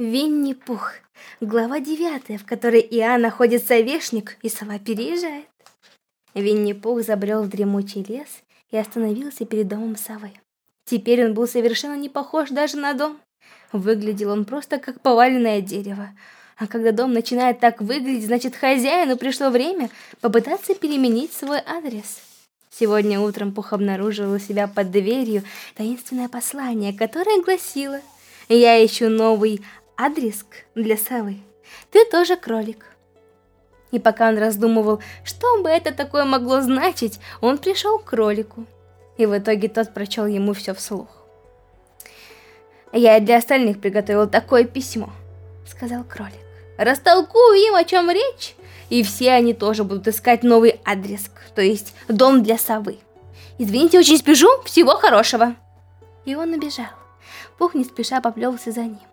Винни-Пух. Глава девятая, в которой Иа находит совешник, и сова переезжает. Винни-Пух забрел в дремучий лес и остановился перед домом совы. Теперь он был совершенно не похож даже на дом. Выглядел он просто как поваленное дерево. А когда дом начинает так выглядеть, значит хозяину пришло время попытаться переменить свой адрес. Сегодня утром Пух обнаружил у себя под дверью таинственное послание, которое гласило «Я ищу новый адрес для совы. Ты тоже кролик. И пока он раздумывал, что бы это такое могло значить, он пришел к кролику. И в итоге тот прочел ему все вслух. «Я для остальных приготовил такое письмо», — сказал кролик. «Растолкую им, о чем речь, и все они тоже будут искать новый адрес, то есть дом для совы. Извините, очень спешу, всего хорошего!» И он убежал. Пух не спеша поплелся за ним.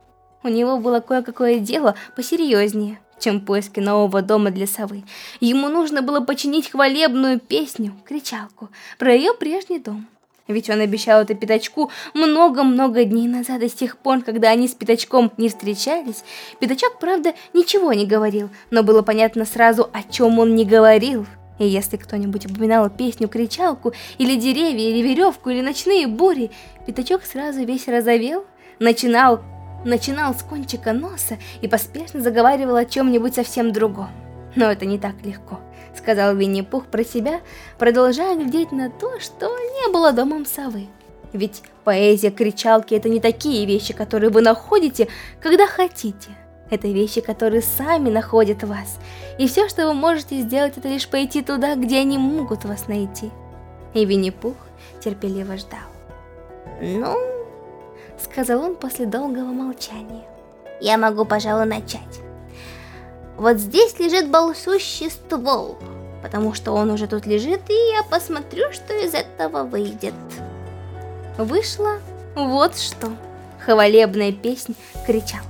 У него было кое-какое дело посерьезнее, чем поиски нового дома для совы. Ему нужно было починить хвалебную песню, кричалку, про ее прежний дом. Ведь он обещал это Пятачку много-много дней назад, и с тех пор, когда они с Пятачком не встречались, Пятачок, правда, ничего не говорил, но было понятно сразу, о чем он не говорил. И если кто-нибудь упоминал песню-кричалку, или деревья, или веревку, или ночные бури, Пятачок сразу весь разовел, начинал начинал с кончика носа и поспешно заговаривал о чем-нибудь совсем другом. Но это не так легко, сказал Винни-Пух про себя, продолжая глядеть на то, что не было домом совы. Ведь поэзия кричалки это не такие вещи, которые вы находите, когда хотите. Это вещи, которые сами находят вас. И все, что вы можете сделать, это лишь пойти туда, где они могут вас найти. И Винни-Пух терпеливо ждал. Ну, сказал он после долгого молчания. Я могу, пожалуй, начать. Вот здесь лежит болсущий ствол, потому что он уже тут лежит, и я посмотрю, что из этого выйдет. Вышло вот что. Хвалебная песнь кричалка.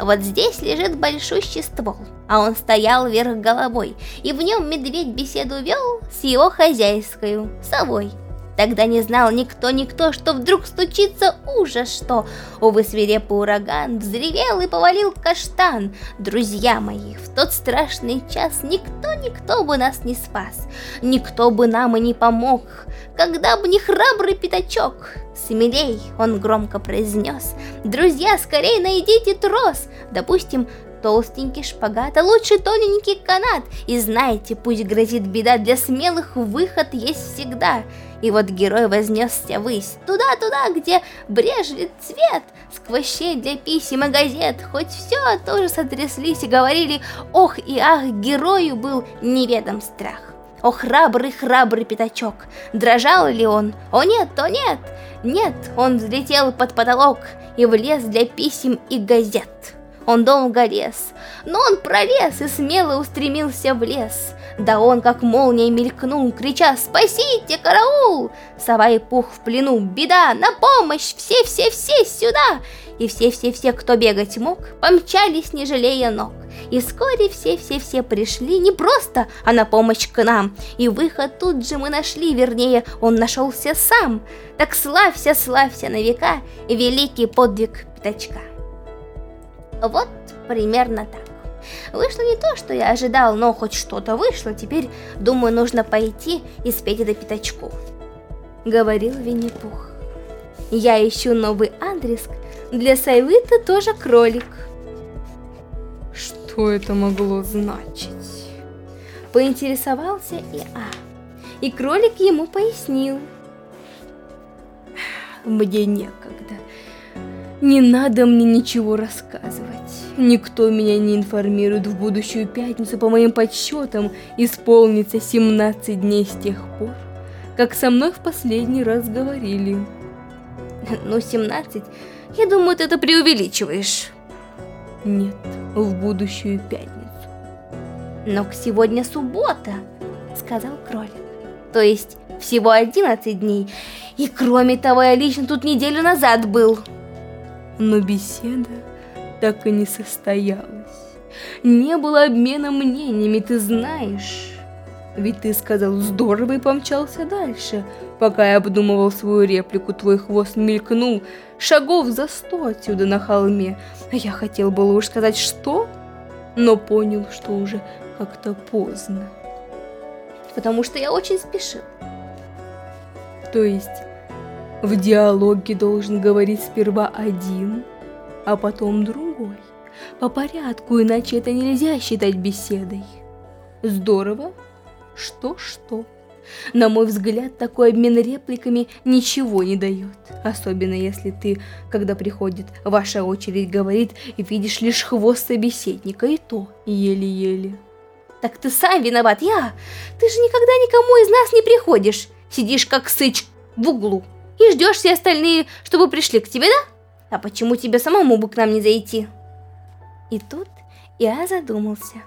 Вот здесь лежит большущий ствол, а он стоял вверх головой, и в нем медведь беседу вел с его хозяйской, совой. Тогда не знал никто-никто, что вдруг стучится ужас, что, увы, свирепый ураган взревел и повалил каштан. Друзья мои, в тот страшный час никто-никто бы нас не спас, никто бы нам и не помог, когда бы не храбрый пятачок. Смелей, он громко произнес, друзья, скорей найдите трос, допустим, толстенький шпагат, а лучше тоненький канат. И знаете, пусть грозит беда, для смелых выход есть всегда. И вот герой вознесся ввысь, туда-туда, где брежет цвет, сквозь щель для писем и газет, хоть все тоже сотряслись и говорили, ох и ах, герою был неведом страх. О, храбрый, храбрый пятачок, дрожал ли он? О нет, о нет, нет, он взлетел под потолок и влез для писем и газет. Он долго лез, но он пролез и смело устремился в лес. Да он как молния мелькнул, крича «Спасите, караул!» Сова и пух в плену, беда, на помощь, все-все-все сюда! И все-все-все, кто бегать мог, помчались, не жалея ног. И вскоре все-все-все пришли не просто, а на помощь к нам. И выход тут же мы нашли, вернее, он нашелся сам. Так славься, славься на века, великий подвиг пятачка. Вот примерно так. Вышло не то, что я ожидал, но хоть что-то вышло. Теперь, думаю, нужно пойти и спеть это пятачку. Говорил Винни-Пух. Я ищу новый адрес. Для Сайвы ты тоже кролик. Что это могло значить? Поинтересовался и А. И кролик ему пояснил. Мне некогда. Не надо мне ничего рассказывать. Никто меня не информирует в будущую пятницу, по моим подсчетам, исполнится 17 дней с тех пор, как со мной в последний раз говорили. Ну, 17? Я думаю, ты это преувеличиваешь. Нет, в будущую пятницу. Но сегодня суббота, сказал кролик. То есть всего 11 дней. И кроме того, я лично тут неделю назад был. Но беседа так и не состоялась. Не было обмена мнениями, ты знаешь. Ведь ты сказал здорово и помчался дальше. Пока я обдумывал свою реплику, твой хвост мелькнул шагов за сто отсюда на холме. Я хотел было уж сказать «что?», но понял, что уже как-то поздно. Потому что я очень спешил. То есть, в диалоге должен говорить сперва один, а потом другой. По порядку, иначе это нельзя считать беседой. Здорово, что-что. На мой взгляд, такой обмен репликами ничего не дает. Особенно если ты, когда приходит ваша очередь, говорит, видишь лишь хвост собеседника, и то еле-еле. Так ты сам виноват, я. Ты же никогда никому из нас не приходишь. Сидишь как сыч в углу и ждешь все остальные, чтобы пришли к тебе, да? А почему тебе самому бы к нам не зайти? И тут я задумался.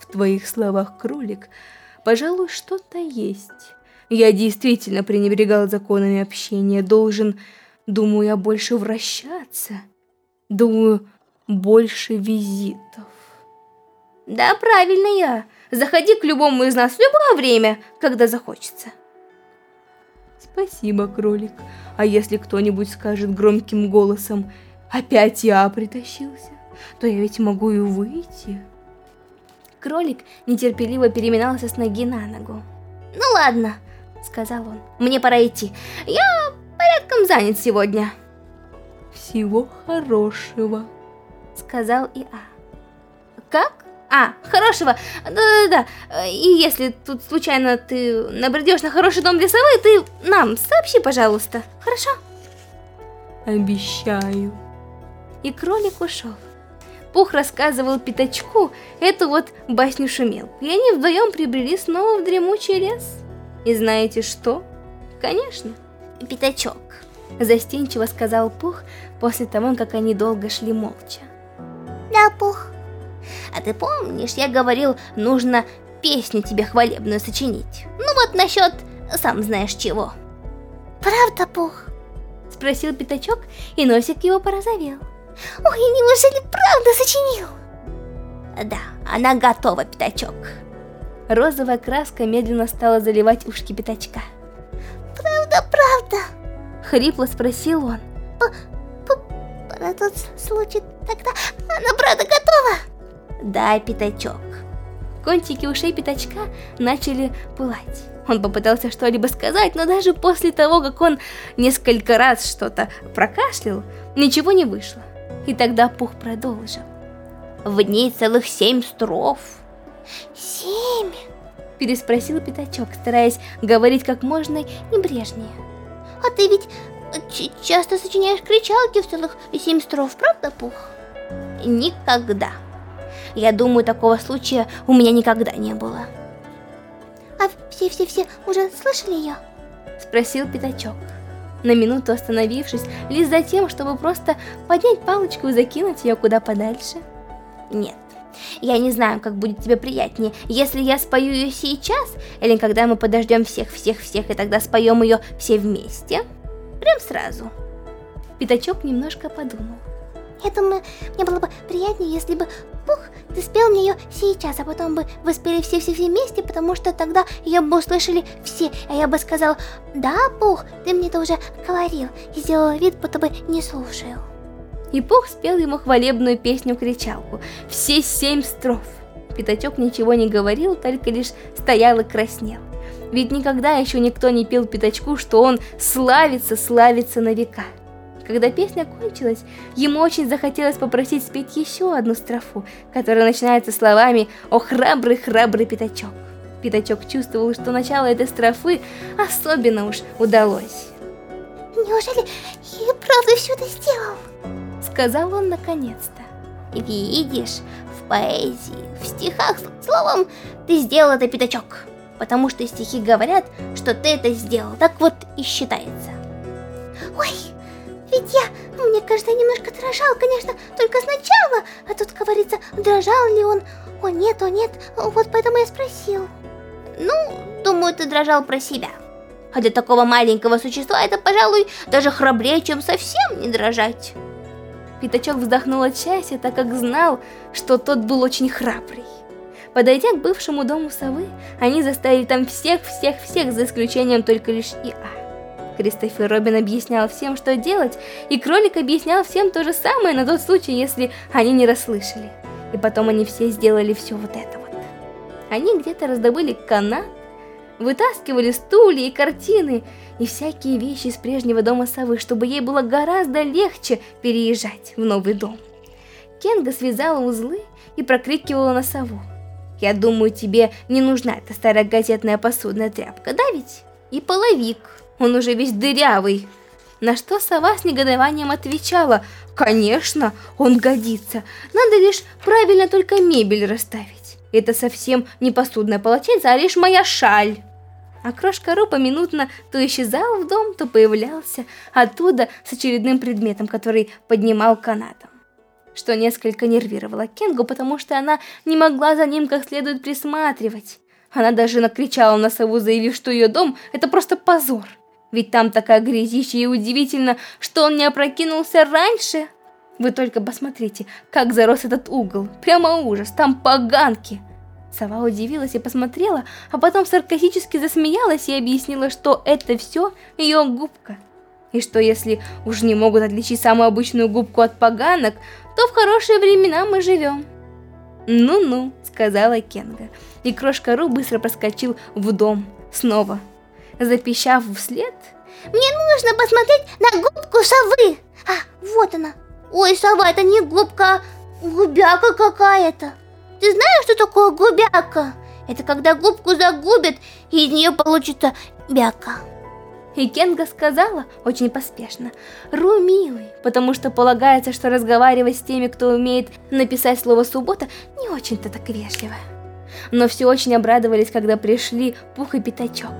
В твоих словах, кролик, пожалуй, что-то есть. Я действительно пренебрегал законами общения, должен, думаю, я больше вращаться. Думаю, больше визитов. Да, правильно я. Заходи к любому из нас в любое время, когда захочется. Спасибо, кролик. А если кто-нибудь скажет громким голосом «Опять я притащился», то я ведь могу и выйти. Кролик нетерпеливо переминался с ноги на ногу. «Ну ладно», — сказал он, — «мне пора идти. Я порядком занят сегодня». «Всего хорошего», — сказал Иа. «Как?» А, хорошего. Да-да-да. И если тут случайно ты набредешь на хороший дом для совы, ты нам сообщи, пожалуйста. Хорошо? Обещаю. И кролик ушел. Пух рассказывал Пятачку эту вот басню шумел. И они вдвоем прибрели снова в дремучий лес. И знаете что? Конечно, Пятачок. Застенчиво сказал Пух после того, как они долго шли молча. Да, Пух. А ты помнишь, я говорил, нужно песню тебе хвалебную сочинить? Ну вот насчет, сам знаешь чего. Правда, Пух? Спросил Пятачок, и носик его порозовел. Ой, неужели правда сочинил? Да, она готова, Пятачок. Розовая краска медленно стала заливать ушки Пятачка. Правда, правда? Хрипло спросил он. Про тот случай тогда она правда готова? Да, пятачок. Кончики ушей пятачка начали пылать. Он попытался что-либо сказать, но даже после того, как он несколько раз что-то прокашлял, ничего не вышло. И тогда Пух продолжил. В ней целых семь строф. Семь? Переспросил Пятачок, стараясь говорить как можно небрежнее. А ты ведь часто сочиняешь кричалки в целых семь строф, правда, Пух? Никогда. Я думаю, такого случая у меня никогда не было. А все-все-все уже слышали ее? Спросил Пятачок. На минуту остановившись, лишь за тем, чтобы просто поднять палочку и закинуть ее куда подальше. Нет, я не знаю, как будет тебе приятнее, если я спою ее сейчас, или когда мы подождем всех-всех-всех, и тогда споем ее все вместе. Прям сразу. Пятачок немножко подумал. Я думаю, мне было бы приятнее, если бы Пух, ты спел мне ее сейчас, а потом бы вы спели все-все-все вместе, потому что тогда ее бы услышали все, а я бы сказал, да, Пух, ты мне это уже говорил, и сделала вид, будто бы не слушаю. И Пух спел ему хвалебную песню-кричалку, все семь строф. Пятачок ничего не говорил, только лишь стоял и краснел. Ведь никогда еще никто не пел Пятачку, что он славится, славится на века. Когда песня кончилась, ему очень захотелось попросить спеть еще одну строфу, которая начинается словами «О храбрый, храбрый пятачок». Пятачок чувствовал, что начало этой строфы особенно уж удалось. «Неужели я правда все это сделал?» Сказал он наконец-то. «Видишь, в поэзии, в стихах, словом, ты сделал это, Пятачок, потому что стихи говорят, что ты это сделал, так вот и считается». «Ой, ведь я, мне кажется, немножко дрожал, конечно, только сначала, а тут говорится, дрожал ли он. О нет, о нет, вот поэтому я спросил. Ну, думаю, ты дрожал про себя. А для такого маленького существа это, пожалуй, даже храбрее, чем совсем не дрожать. Пятачок вздохнул от счастья, так как знал, что тот был очень храбрый. Подойдя к бывшему дому совы, они заставили там всех-всех-всех, за исключением только лишь Иа. Кристофер Робин объяснял всем, что делать, и кролик объяснял всем то же самое на тот случай, если они не расслышали. И потом они все сделали все вот это вот. Они где-то раздобыли канат, вытаскивали стулья и картины, и всякие вещи из прежнего дома совы, чтобы ей было гораздо легче переезжать в новый дом. Кенга связала узлы и прокрикивала на сову. «Я думаю, тебе не нужна эта старая газетная посудная тряпка, да ведь? И половик, он уже весь дырявый». На что сова с негодованием отвечала, «Конечно, он годится, надо лишь правильно только мебель расставить. Это совсем не посудное полотенце, а лишь моя шаль» а крошка Ру поминутно то исчезал в дом, то появлялся оттуда с очередным предметом, который поднимал канатом. Что несколько нервировало Кенгу, потому что она не могла за ним как следует присматривать. Она даже накричала на сову, заявив, что ее дом – это просто позор. Ведь там такая грязища, и удивительно, что он не опрокинулся раньше. Вы только посмотрите, как зарос этот угол. Прямо ужас, там поганки. Сова удивилась и посмотрела, а потом саркастически засмеялась и объяснила, что это все ее губка. И что если уж не могут отличить самую обычную губку от поганок, то в хорошие времена мы живем. «Ну-ну», — сказала Кенга, и крошка Ру быстро проскочил в дом снова. Запищав вслед, «Мне нужно посмотреть на губку совы!» «А, вот она! Ой, сова, это не губка, а губяка какая-то!» Ты знаешь, что такое губяка? Это когда губку загубят, и из нее получится бяка. И Кенга сказала, очень поспешно, Ру милый, потому что полагается, что разговаривать с теми, кто умеет написать слово «суббота», не очень-то так вежливо. Но все очень обрадовались, когда пришли Пух и Пятачок.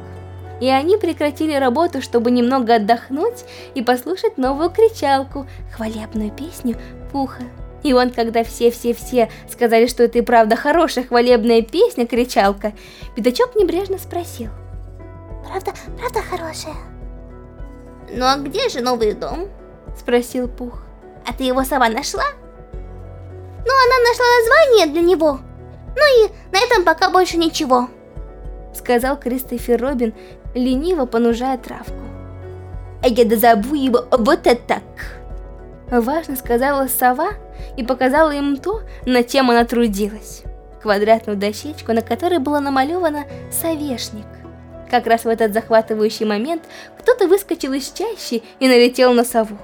И они прекратили работу, чтобы немного отдохнуть и послушать новую кричалку, хвалебную песню Пуха. И он, когда все-все-все сказали, что это и правда хорошая хвалебная песня-кричалка, Пятачок небрежно спросил. Правда, правда хорошая? Ну а где же новый дом? Спросил Пух. А ты его сама нашла? Ну, она нашла название для него. Ну и на этом пока больше ничего. Сказал Кристофер Робин, лениво понужая травку. А я дозову его вот это так. Важно сказала сова и показала им то, над чем она трудилась. Квадратную дощечку, на которой было намалевано «Совешник». Как раз в этот захватывающий момент кто-то выскочил из чащи и налетел на сову.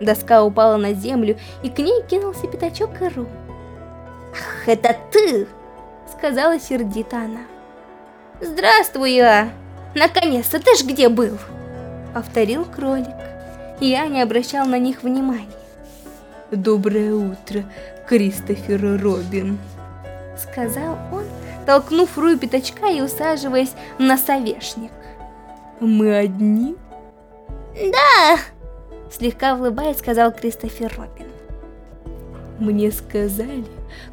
Доска упала на землю, и к ней кинулся пятачок Ру. «Ах, это ты!» — сказала сердито она. «Здравствуй, я! Наконец-то ты ж где был?» — повторил кролик. Я не обращал на них внимания. «Доброе утро, Кристофер Робин», — сказал он, толкнув Ру пятачка и усаживаясь на совешник. «Мы одни?» «Да!» — слегка улыбаясь, сказал Кристофер Робин. Мне сказали,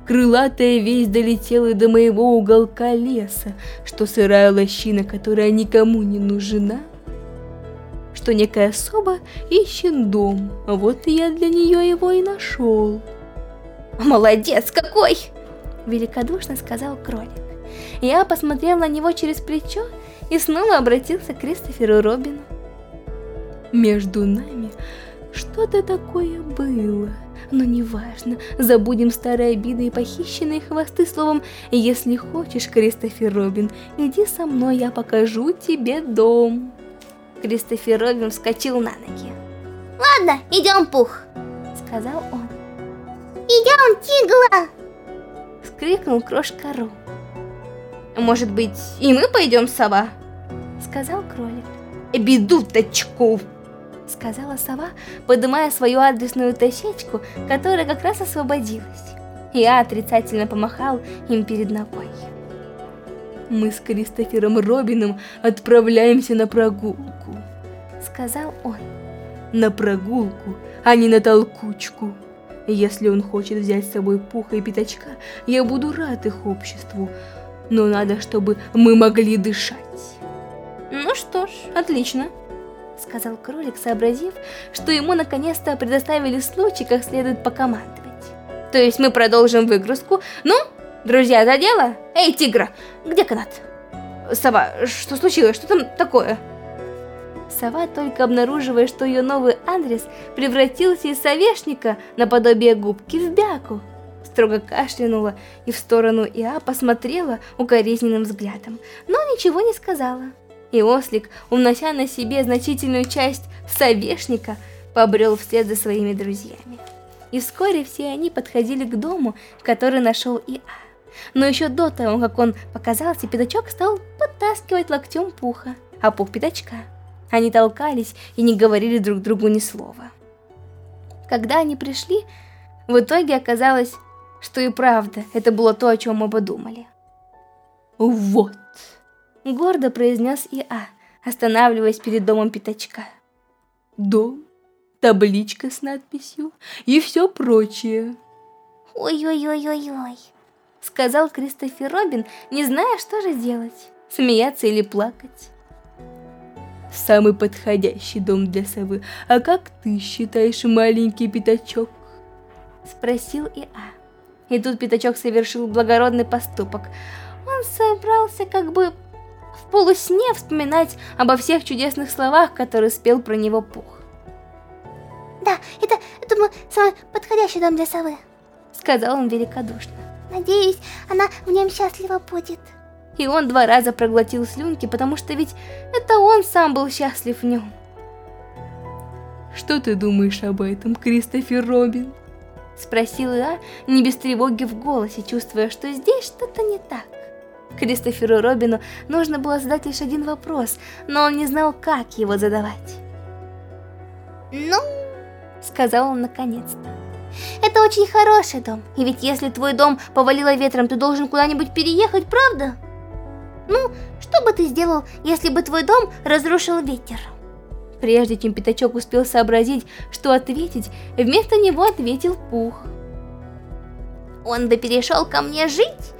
крылатая весть долетела до моего уголка леса, что сырая лощина, которая никому не нужна, что некая особа ищет дом, вот я для нее его и нашел. «Молодец какой!» – великодушно сказал кролик. Я посмотрел на него через плечо и снова обратился к Кристоферу Робину. Между нами что-то такое было, но неважно, забудем старые обиды и похищенные хвосты, словом, если хочешь, Кристофер Робин, иди со мной, я покажу тебе дом. Кристофер Робин вскочил на ноги. «Ладно, идем, Пух!» — сказал он. «Идем, Тигла!» — вскрикнул Крошка Ру. «Может быть, и мы пойдем, сова?» — сказал кролик. «Бедуточку!» — сказала сова, поднимая свою адресную тащечку, которая как раз освободилась. Я отрицательно помахал им перед ногой. Мы с Кристофером Робином отправляемся на прогулку, сказал он. На прогулку, а не на толкучку. Если он хочет взять с собой Пуха и Пятачка, я буду рад их обществу, но надо, чтобы мы могли дышать. Ну что ж, отлично, сказал кролик, сообразив, что ему наконец-то предоставили случай, как следует покомандовать. То есть мы продолжим выгрузку, ну, Друзья, за дело? Эй, тигра, где канат? Сова, что случилось? Что там такое? Сова, только обнаруживая, что ее новый адрес превратился из совешника наподобие губки в бяку, строго кашлянула и в сторону Иа посмотрела укоризненным взглядом, но ничего не сказала. И ослик, унося на себе значительную часть совешника, побрел вслед за своими друзьями. И вскоре все они подходили к дому, который нашел Иа. Но еще до того, как он показался, пятачок стал подтаскивать локтем пуха, а пух пятачка. Они толкались и не говорили друг другу ни слова. Когда они пришли, в итоге оказалось, что и правда, это было то, о чем мы подумали. «Вот», — гордо произнес Иа, останавливаясь перед домом пятачка. «Дом, табличка с надписью и все прочее». «Ой-ой-ой-ой-ой», — сказал Кристофер Робин, не зная, что же делать, смеяться или плакать. «Самый подходящий дом для совы, а как ты считаешь, маленький пятачок?» — спросил Иа. И тут Пятачок совершил благородный поступок. Он собрался как бы полусне вспоминать обо всех чудесных словах, которые спел про него Пух. Да, это, думаю, самый подходящий дом для совы. Сказал он великодушно. Надеюсь, она в нем счастлива будет. И он два раза проглотил слюнки, потому что ведь это он сам был счастлив в нем. Что ты думаешь об этом, Кристофер Робин? Спросила я, не без тревоги в голосе, чувствуя, что здесь что-то не так. Кристоферу Робину нужно было задать лишь один вопрос, но он не знал, как его задавать. «Ну...» — сказал он наконец-то. «Это очень хороший дом, и ведь если твой дом повалило ветром, ты должен куда-нибудь переехать, правда? Ну, что бы ты сделал, если бы твой дом разрушил ветер?» Прежде чем Пятачок успел сообразить, что ответить, вместо него ответил Пух. «Он бы перешел ко мне жить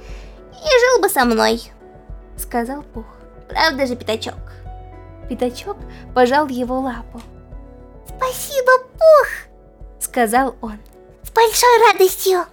и жил бы со мной», — сказал Пух. «Правда же, Пятачок?» Пятачок пожал его лапу. «Спасибо, Пух!» — сказал он. «С большой радостью!»